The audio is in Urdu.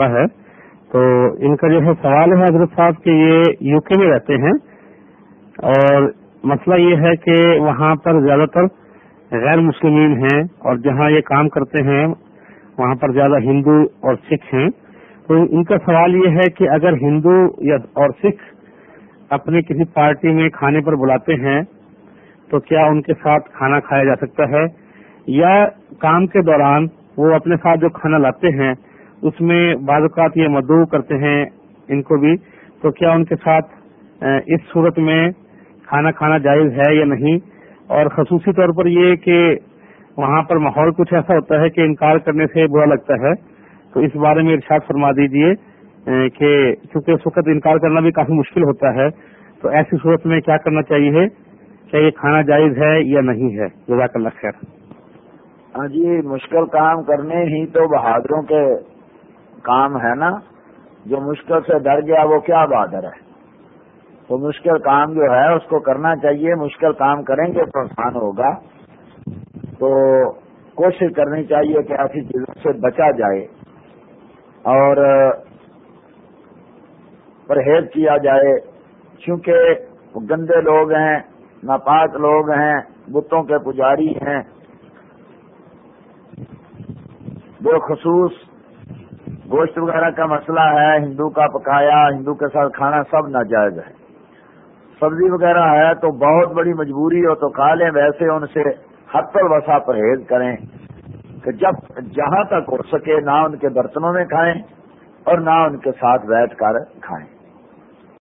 ہے۔ تو ان کا جو ہے سوال ہے حضرت صاحب کہ یہ یو کے میں رہتے ہیں۔ اور مسئلہ یہ ہے کہ وہاں پر زیادہ تر غیر مسلمین ہیں اور جہاں یہ کام کرتے ہیں، وہاں پر زیادہ ہندو اور سکھ ہیں۔ تو ان کا سوال یہ ہے کہ اگر ہندو یا اور سکھ اپنے کسی پارٹی میں کھانے پر بلاتے ہیں، تو کیا ان کے ساتھ کھانا کھایا جا سکتا ہے؟ یا کام کے دوران وہ اپنے ساتھ جو کھانا لاتے ہیں اس میں بعض اوقات یہ مدعو کرتے ہیں ان کو بھی، تو کیا ان کے ساتھ اس صورت میں کھانا کھانا جائز ہے یا نہیں؟ اور خصوصی طور پر یہ کہ وہاں پر ماحول کچھ ایسا ہوتا ہے کہ انکار کرنے سے برا لگتا ہے۔ تو اس بارے میں ارشاد فرما دیجیے کہ چونکہ اس وقت انکار کرنا بھی کافی مشکل ہوتا ہے، تو ایسی صورت میں کیا کرنا چاہیے؟ کیا یہ کھانا جائز ہے یا نہیں ہے؟ جزاک اللہ خیر۔ ہاں جی مشکل کام کرنے ہی تو بہادروں کے کام ہے نا، جو مشکل سے ڈر گیا وہ کیا بادر ہے؟ تو مشکل کام جو ہے، اس کو کرنا چاہیے، مشکل کام کریں گے تو آسان ہوگا۔ تو کوشش کرنی چاہیے کہ ایسی چیزوں سے بچا جائے اور پرہیز کیا جائے۔ چونکہ گندے لوگ ہیں، ناپاک لوگ ہیں، بتوں کے پجاری ہیں۔ بالخصوص گوشت وغیرہ کا مسئلہ ہے، ہندو کا پکایا، ہندو کے ساتھ کھانا سب ناجائز ہے۔ سبزی وغیرہ ہے تو بہت بڑی مجبوری ہو تو کھا لیں، ویسے ان سے ہر پر وسا پرہیز کریں کہ جب جہاں تک ہو سکے نہ ان کے برتنوں میں کھائیں اور نہ ان کے ساتھ بیٹھ کر کھائیں۔